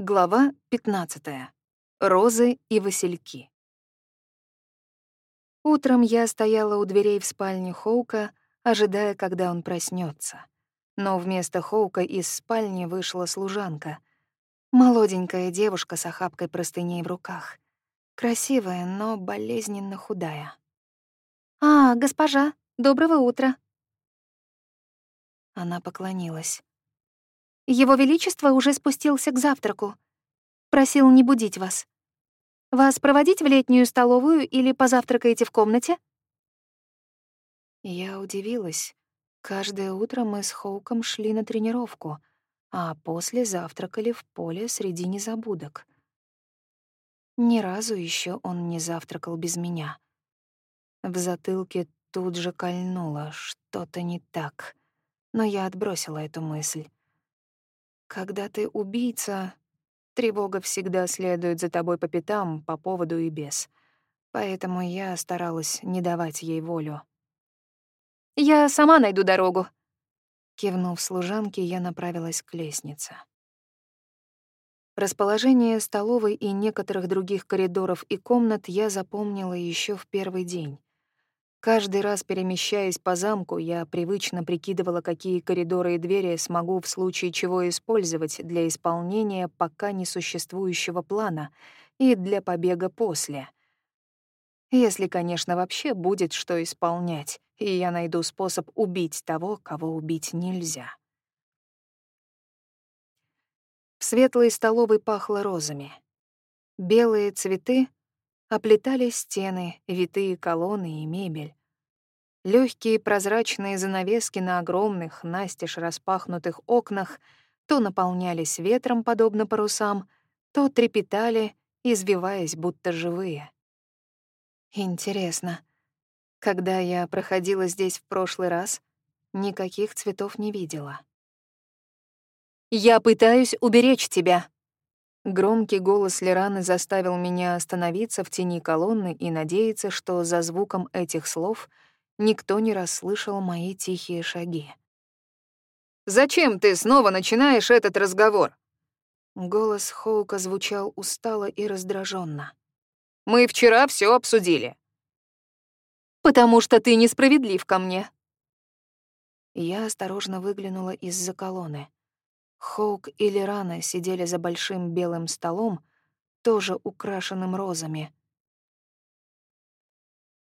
Глава 15. Розы и васильки. Утром я стояла у дверей в спальню Хоука, ожидая, когда он проснется. Но вместо Хоука из спальни вышла служанка. Молоденькая девушка с охапкой простыней в руках. Красивая, но болезненно худая. «А, госпожа, доброго утра!» Она поклонилась. Его Величество уже спустился к завтраку. Просил не будить вас. Вас проводить в летнюю столовую или позавтракаете в комнате? Я удивилась. Каждое утро мы с Хоуком шли на тренировку, а после завтракали в поле среди незабудок. Ни разу еще он не завтракал без меня. В затылке тут же кольнуло, что-то не так, но я отбросила эту мысль. Когда ты убийца, тревога всегда следует за тобой по пятам, по поводу и без. Поэтому я старалась не давать ей волю. «Я сама найду дорогу». Кивнув служанке, я направилась к лестнице. Расположение столовой и некоторых других коридоров и комнат я запомнила еще в первый день. Каждый раз, перемещаясь по замку, я привычно прикидывала, какие коридоры и двери смогу в случае чего использовать для исполнения пока несуществующего плана и для побега после. Если, конечно, вообще будет что исполнять, и я найду способ убить того, кого убить нельзя. В светлой столовой пахло розами. Белые цветы оплетали стены, витые колонны и мебель. Легкие прозрачные занавески на огромных, настежь распахнутых окнах то наполнялись ветром, подобно парусам, то трепетали, извиваясь, будто живые. Интересно, когда я проходила здесь в прошлый раз, никаких цветов не видела. «Я пытаюсь уберечь тебя», Громкий голос Лераны заставил меня остановиться в тени колонны и надеяться, что за звуком этих слов никто не расслышал мои тихие шаги. «Зачем ты снова начинаешь этот разговор?» Голос Хоука звучал устало и раздраженно. «Мы вчера все обсудили». «Потому что ты несправедлив ко мне». Я осторожно выглянула из-за колонны. Хоук и Лерана сидели за большим белым столом, тоже украшенным розами.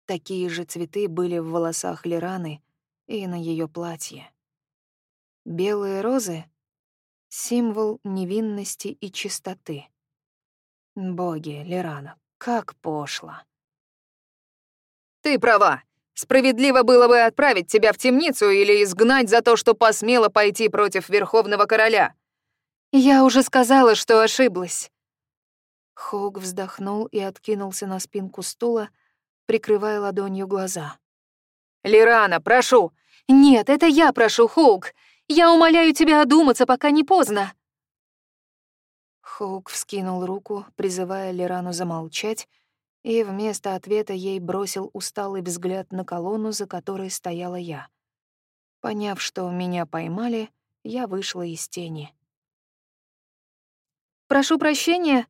Такие же цветы были в волосах Лераны и на ее платье. Белые розы — символ невинности и чистоты. Боги, Лерана, как пошло. «Ты права. Справедливо было бы отправить тебя в темницу или изгнать за то, что посмела пойти против Верховного Короля». «Я уже сказала, что ошиблась». Хоук вздохнул и откинулся на спинку стула, прикрывая ладонью глаза. «Лирана, прошу!» «Нет, это я прошу, Хоук! Я умоляю тебя одуматься, пока не поздно!» Хоук вскинул руку, призывая Лирану замолчать, и вместо ответа ей бросил усталый взгляд на колонну, за которой стояла я. Поняв, что меня поймали, я вышла из тени. «Прошу прощения,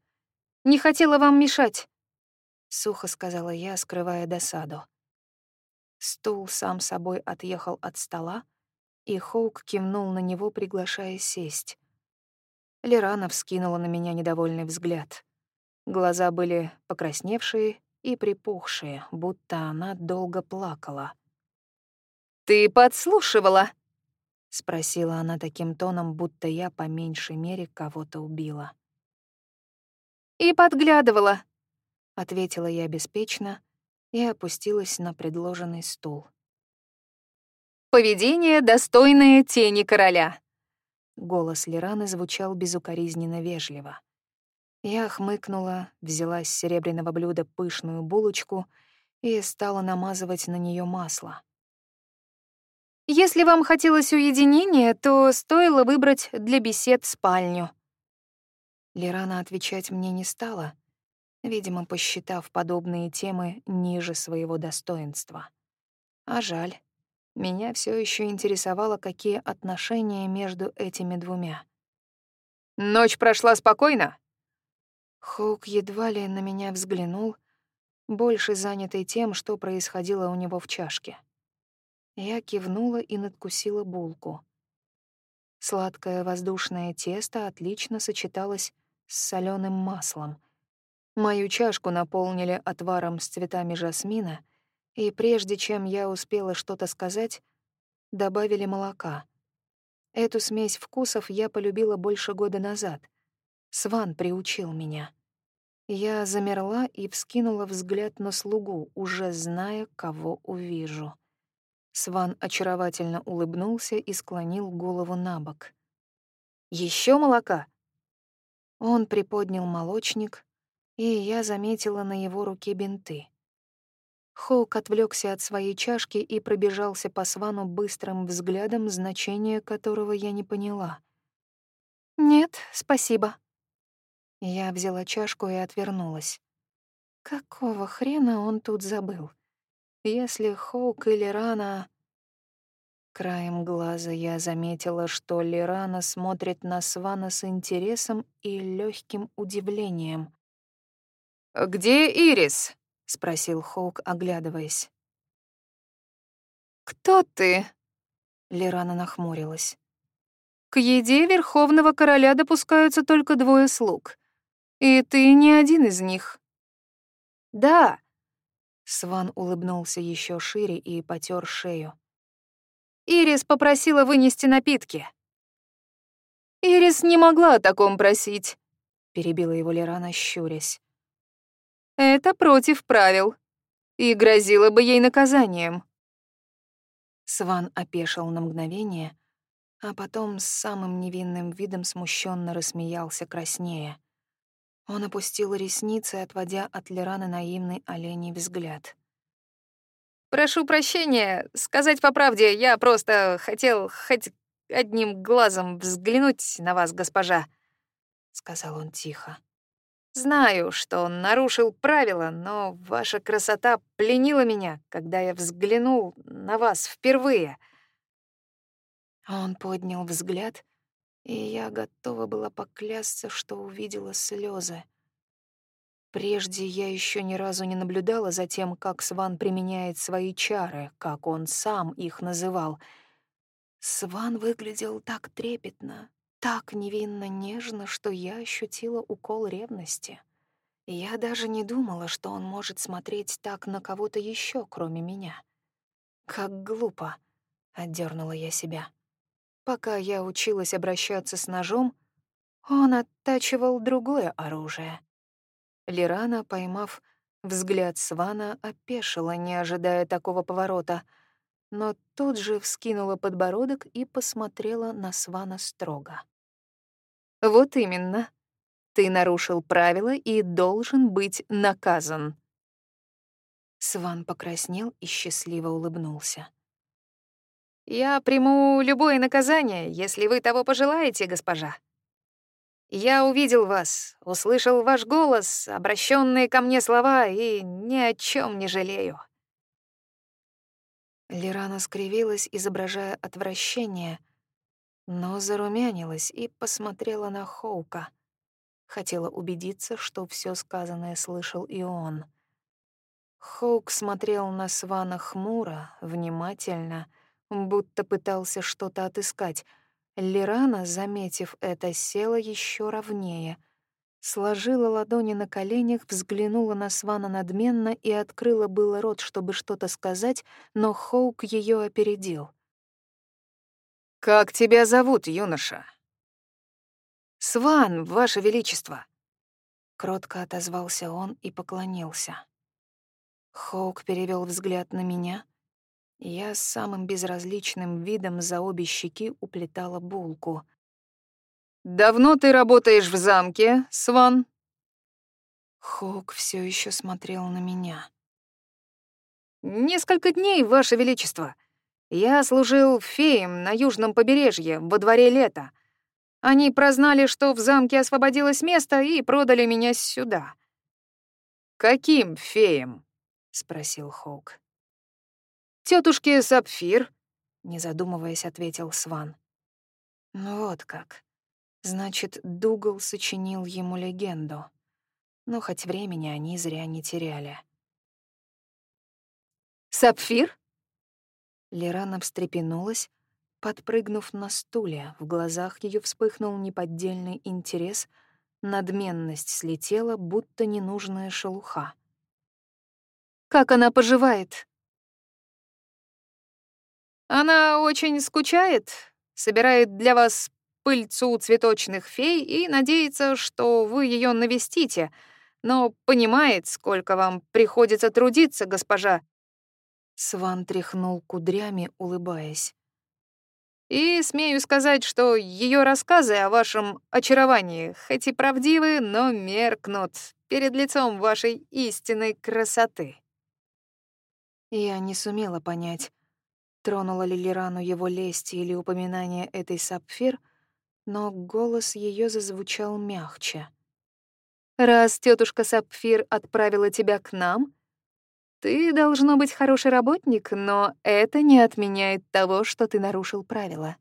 не хотела вам мешать», сухо сказала я, скрывая досаду. Стул сам собой отъехал от стола, и Хоук кивнул на него, приглашая сесть. Лерана вскинула на меня недовольный взгляд. Глаза были покрасневшие и припухшие, будто она долго плакала. «Ты подслушивала?» — спросила она таким тоном, будто я по меньшей мере кого-то убила. «И подглядывала», — ответила я беспечно и опустилась на предложенный стул. «Поведение, достойное тени короля!» Голос Лираны звучал безукоризненно вежливо. Я хмыкнула, взяла с серебряного блюда пышную булочку и стала намазывать на нее масло. «Если вам хотелось уединения, то стоило выбрать для бесед спальню». Лирана отвечать мне не стала, видимо, посчитав подобные темы ниже своего достоинства. А жаль. Меня все еще интересовало, какие отношения между этими двумя. Ночь прошла спокойно?» Хоук едва ли на меня взглянул, больше занятый тем, что происходило у него в чашке. Я кивнула и надкусила булку. Сладкое воздушное тесто отлично сочеталось с соленым маслом. Мою чашку наполнили отваром с цветами жасмина, и прежде чем я успела что-то сказать, добавили молока. Эту смесь вкусов я полюбила больше года назад. Сван приучил меня. Я замерла и вскинула взгляд на слугу, уже зная, кого увижу. Сван очаровательно улыбнулся и склонил голову на бок. Еще молока?» Он приподнял молочник, и я заметила на его руке бинты. Хоук отвлекся от своей чашки и пробежался по Свану быстрым взглядом, значение которого я не поняла. «Нет, спасибо», я взяла чашку и отвернулась. Какого хрена он тут забыл? Если Хоук или Рана... Краем глаза я заметила, что Лирана смотрит на Свана с интересом и легким удивлением. «Где Ирис?» — спросил Хоук, оглядываясь. «Кто ты?» — Лирана нахмурилась. «К еде Верховного Короля допускаются только двое слуг. И ты не один из них. Да. Сван улыбнулся еще шире и потер шею. Ирис попросила вынести напитки. Ирис не могла о таком просить, перебила его Лерана, щурясь. Это против правил и грозило бы ей наказанием. Сван опешил на мгновение, а потом с самым невинным видом смущенно рассмеялся краснее. Он опустил ресницы, отводя от Лерана наивный оленей взгляд. «Прошу прощения, сказать по правде, я просто хотел хоть одним глазом взглянуть на вас, госпожа», — сказал он тихо. «Знаю, что он нарушил правила, но ваша красота пленила меня, когда я взглянул на вас впервые». Он поднял взгляд, и я готова была поклясться, что увидела слезы. Прежде я еще ни разу не наблюдала за тем, как Сван применяет свои чары, как он сам их называл. Сван выглядел так трепетно, так невинно нежно, что я ощутила укол ревности. Я даже не думала, что он может смотреть так на кого-то еще, кроме меня. Как глупо, отдернула я себя. Пока я училась обращаться с ножом, он оттачивал другое оружие. Лирана, поймав взгляд Свана, опешила, не ожидая такого поворота, но тут же вскинула подбородок и посмотрела на Свана строго. «Вот именно. Ты нарушил правила и должен быть наказан». Сван покраснел и счастливо улыбнулся. Я приму любое наказание, если вы того пожелаете, госпожа. Я увидел вас, услышал ваш голос, обращенные ко мне слова, и ни о чем не жалею. Лирана скривилась, изображая отвращение, но зарумянилась и посмотрела на Хоука. Хотела убедиться, что все сказанное слышал и он. Хоук смотрел на Свана хмуро, внимательно — будто пытался что-то отыскать. Лирана, заметив это, села еще ровнее. Сложила ладони на коленях, взглянула на Свана надменно и открыла было рот, чтобы что-то сказать, но Хоук ее опередил. «Как тебя зовут, юноша?» «Сван, ваше величество!» Кротко отозвался он и поклонился. Хоук перевел взгляд на меня, я с самым безразличным видом за обе щеки уплетала булку. «Давно ты работаешь в замке, Сван?» Хоук все еще смотрел на меня. «Несколько дней, Ваше Величество. Я служил феем на южном побережье, во дворе лета. Они прознали, что в замке освободилось место, и продали меня сюда». «Каким феем?» — спросил Хоук. Тетушке Сапфир, не задумываясь, ответил Сван. Ну вот как. Значит, Дугал сочинил ему легенду. Но хоть времени они зря не теряли. «Сапфир?» Лерана встрепенулась, подпрыгнув на стуле. В глазах ее вспыхнул неподдельный интерес, надменность слетела, будто ненужная шелуха. «Как она поживает?» «Она очень скучает, собирает для вас пыльцу цветочных фей и надеется, что вы ее навестите, но понимает, сколько вам приходится трудиться, госпожа». Сван тряхнул кудрями, улыбаясь. И смею сказать, что ее рассказы о вашем очаровании, хоть и правдивы, но меркнут перед лицом вашей истинной красоты. Я не сумела понять, тронула ли Лирану его лесть или упоминание этой сапфир — но голос ее зазвучал мягче. «Раз тетушка Сапфир отправила тебя к нам, ты должно быть хороший работник, но это не отменяет того, что ты нарушил правила.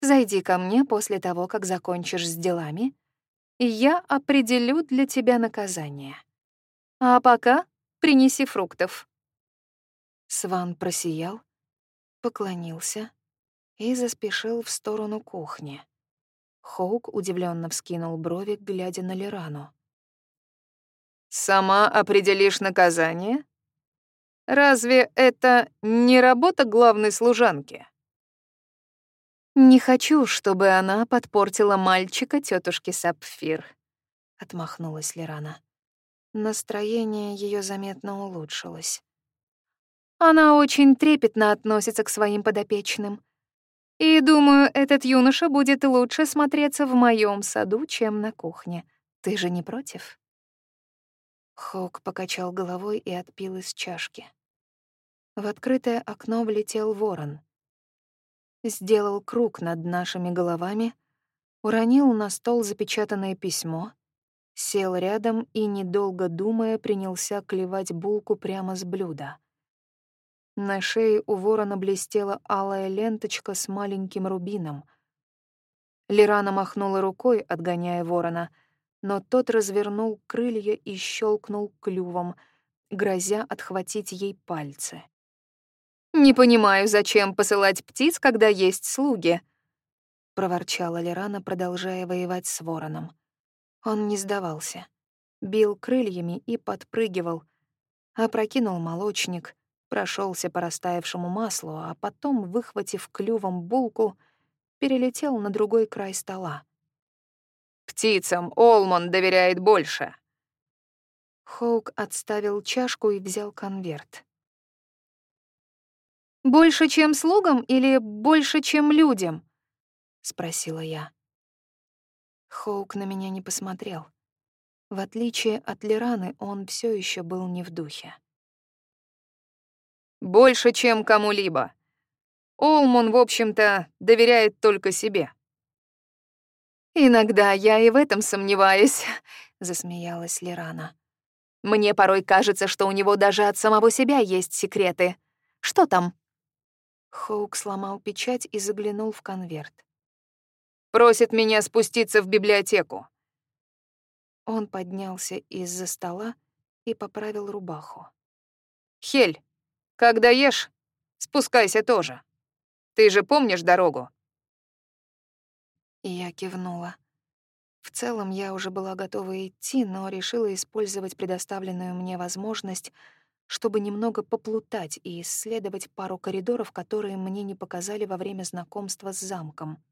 Зайди ко мне после того, как закончишь с делами, и я определю для тебя наказание. А пока принеси фруктов». Сван просиял, поклонился и заспешил в сторону кухни. Хоук удивленно вскинул брови, глядя на Лирану. «Сама определишь наказание? Разве это не работа главной служанки?» «Не хочу, чтобы она подпортила мальчика тетушки Сапфир», — отмахнулась Лирана. Настроение ее заметно улучшилось. Она очень трепетно относится к своим подопечным. И думаю, этот юноша будет лучше смотреться в моем саду, чем на кухне. Ты же не против?» Хоук покачал головой и отпил из чашки. В открытое окно влетел ворон. Сделал круг над нашими головами, уронил на стол запечатанное письмо, сел рядом и, недолго думая, принялся клевать булку прямо с блюда. На шее у ворона блестела алая ленточка с маленьким рубином. Лирана махнула рукой, отгоняя ворона, но тот развернул крылья и щелкнул клювом, грозя отхватить ей пальцы. «Не понимаю, зачем посылать птиц, когда есть слуги?» — проворчала Лирана, продолжая воевать с вороном. Он не сдавался. Бил крыльями и подпрыгивал. Опрокинул молочник — прошелся по растаявшему маслу, а потом, выхватив клювом булку, перелетел на другой край стола. «Птицам Олмон доверяет больше!» Хоук отставил чашку и взял конверт. «Больше, чем слугам или больше, чем людям?» — спросила я. Хоук на меня не посмотрел. В отличие от Лираны, он все еще был не в духе. Больше, чем кому-либо. Олмун, в общем-то, доверяет только себе. «Иногда я и в этом сомневаюсь», — засмеялась Лирана. «Мне порой кажется, что у него даже от самого себя есть секреты. Что там?» Хоук сломал печать и заглянул в конверт. «Просит меня спуститься в библиотеку». Он поднялся из-за стола и поправил рубаху. «Хель, когда ешь, спускайся тоже. Ты же помнишь дорогу?» я кивнула. В целом я уже была готова идти, но решила использовать предоставленную мне возможность, чтобы немного поплутать и исследовать пару коридоров, которые мне не показали во время знакомства с замком.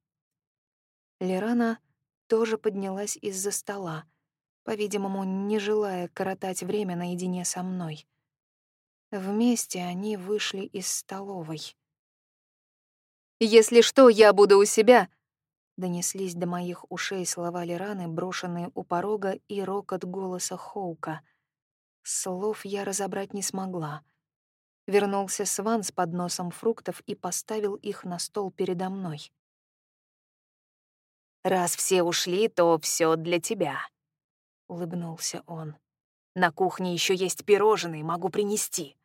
Лерана тоже поднялась из-за стола, по-видимому, не желая коротать время наедине со мной. Вместе они вышли из столовой. «Если что, я буду у себя», — донеслись до моих ушей слова Лираны, брошенные у порога, и рокот голоса Хоука. Слов я разобрать не смогла. Вернулся Сван с подносом фруктов и поставил их на стол передо мной. «Раз все ушли, то все для тебя», — улыбнулся он. «На кухне еще есть пирожные, могу принести».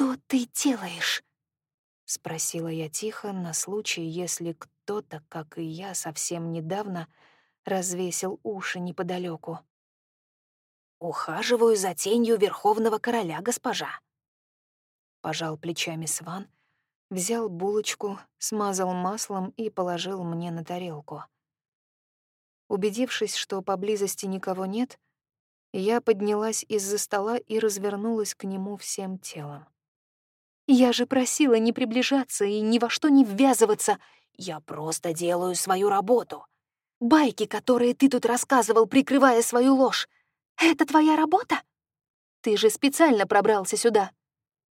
«Что ты делаешь?» — спросила я тихо на случай, если кто-то, как и я, совсем недавно развесил уши неподалеку. «Ухаживаю за тенью Верховного Короля, госпожа», — пожал плечами Сван, взял булочку, смазал маслом и положил мне на тарелку. Убедившись, что поблизости никого нет, я поднялась из-за стола и развернулась к нему всем телом. «Я же просила не приближаться и ни во что не ввязываться. Я просто делаю свою работу. Байки, которые ты тут рассказывал, прикрывая свою ложь, это твоя работа? Ты же специально пробрался сюда.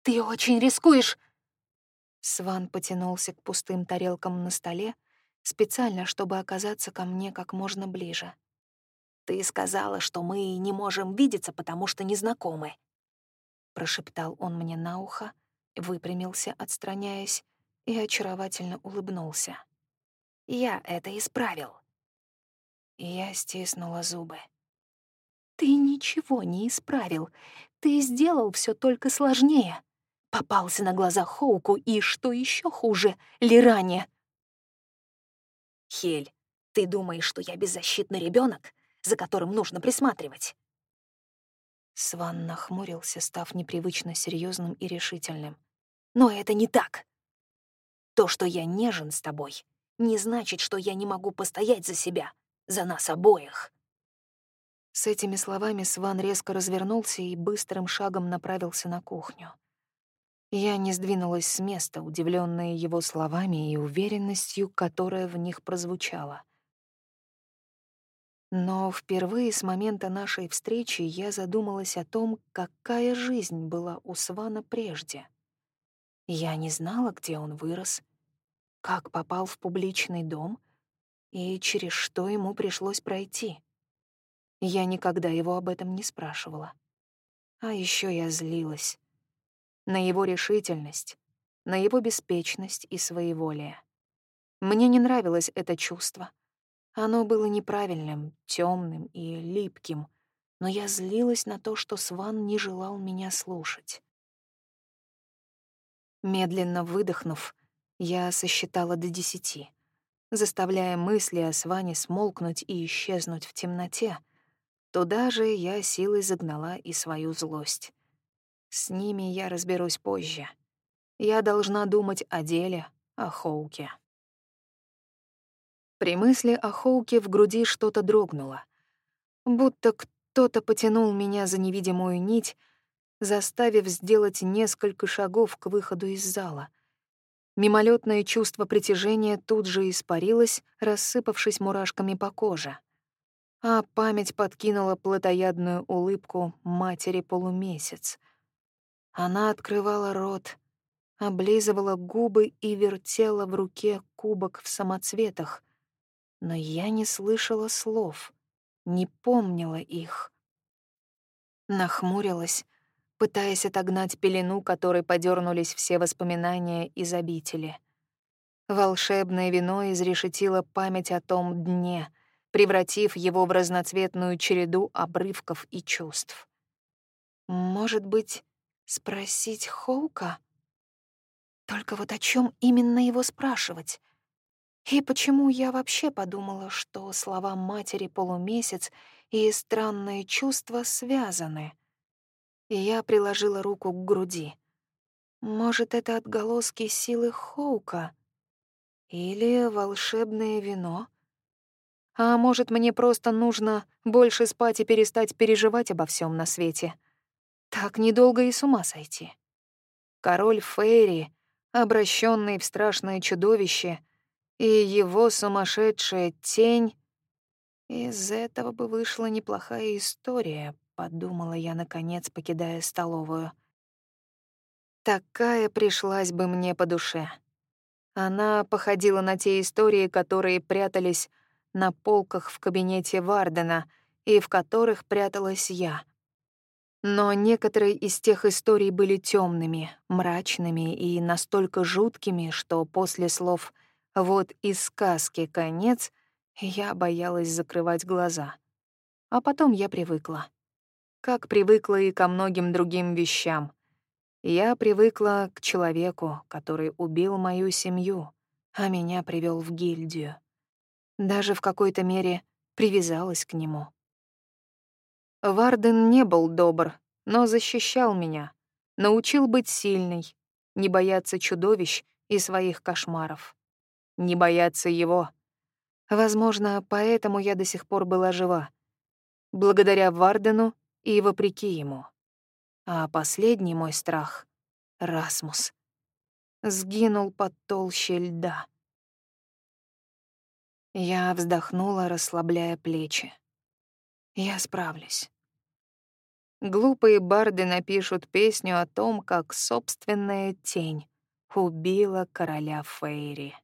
Ты очень рискуешь. Сван потянулся к пустым тарелкам на столе, специально, чтобы оказаться ко мне как можно ближе. «Ты сказала, что мы не можем видеться, потому что не знакомы», — прошептал он мне на ухо, выпрямился, отстраняясь, и очаровательно улыбнулся. «Я это исправил». Я стиснула зубы. «Ты ничего не исправил. Ты сделал все только сложнее. Попался на глаза Хоуку и, что еще хуже, Лиране». «Хель, ты думаешь, что я беззащитный ребенок, за которым нужно присматривать?» Сван нахмурился, став непривычно серьезным и решительным. «Но это не так. То, что я нежен с тобой, не значит, что я не могу постоять за себя, за нас обоих». С этими словами Сван резко развернулся и быстрым шагом направился на кухню. Я не сдвинулась с места, удивленная его словами и уверенностью, которая в них прозвучала. Но впервые с момента нашей встречи я задумалась о том, какая жизнь была у Свана прежде. Я не знала, где он вырос, как попал в публичный дом и через что ему пришлось пройти. Я никогда его об этом не спрашивала. А еще я злилась на его решительность, на его беспечность и своеволие. Мне не нравилось это чувство. Оно было неправильным, темным и липким, но я злилась на то, что Сван не желал меня слушать. Медленно выдохнув, я сосчитала до десяти, заставляя мысли о Сване смолкнуть и исчезнуть в темноте. Туда же я силой загнала и свою злость. С ними я разберусь позже. Я должна думать о деле, о Хоуке. При мысли о Хоуке в груди что-то дрогнуло. Будто кто-то потянул меня за невидимую нить, заставив сделать несколько шагов к выходу из зала. Мимолетное чувство притяжения тут же испарилось, рассыпавшись мурашками по коже. А память подкинула плотоядную улыбку матери полумесяц — она открывала рот, облизывала губы и вертела в руке кубок в самоцветах, но я не слышала слов, не помнила их. Нахмурилась, пытаясь отогнать пелену, которой подернулись все воспоминания из обители. Волшебное вино изрешетило память о том дне, превратив его в разноцветную череду обрывков и чувств. Может быть, Спросить Хоука? Только вот о чем именно его спрашивать? И почему я вообще подумала, что слова матери полумесяц и странные чувства связаны? Я приложила руку к груди. Может, это отголоски силы Хоука? Или волшебное вино? А может, мне просто нужно больше спать и перестать переживать обо всем на свете? Так недолго и с ума сойти. Король Фейри, обращенный в страшное чудовище, и его сумасшедшая тень... Из этого бы вышла неплохая история, подумала я, наконец, покидая столовую. Такая пришлась бы мне по душе. Она походила на те истории, которые прятались на полках в кабинете Вардена и в которых пряталась я. Но некоторые из тех историй были темными, мрачными и настолько жуткими, что после слов «вот из сказки конец» я боялась закрывать глаза. А потом я привыкла. Как привыкла и ко многим другим вещам. Я привыкла к человеку, который убил мою семью, а меня привел в гильдию. Даже в какой-то мере привязалась к нему. Варден не был добр, но защищал меня, научил быть сильной, не бояться чудовищ и своих кошмаров, не бояться его. Возможно, поэтому я до сих пор была жива. Благодаря Вардену и вопреки ему. А последний мой страх — Расмус. Сгинул под толще льда. Я вздохнула, расслабляя плечи. Я справлюсь. Глупые барды напишут песню о том, как собственная тень убила короля Фейри.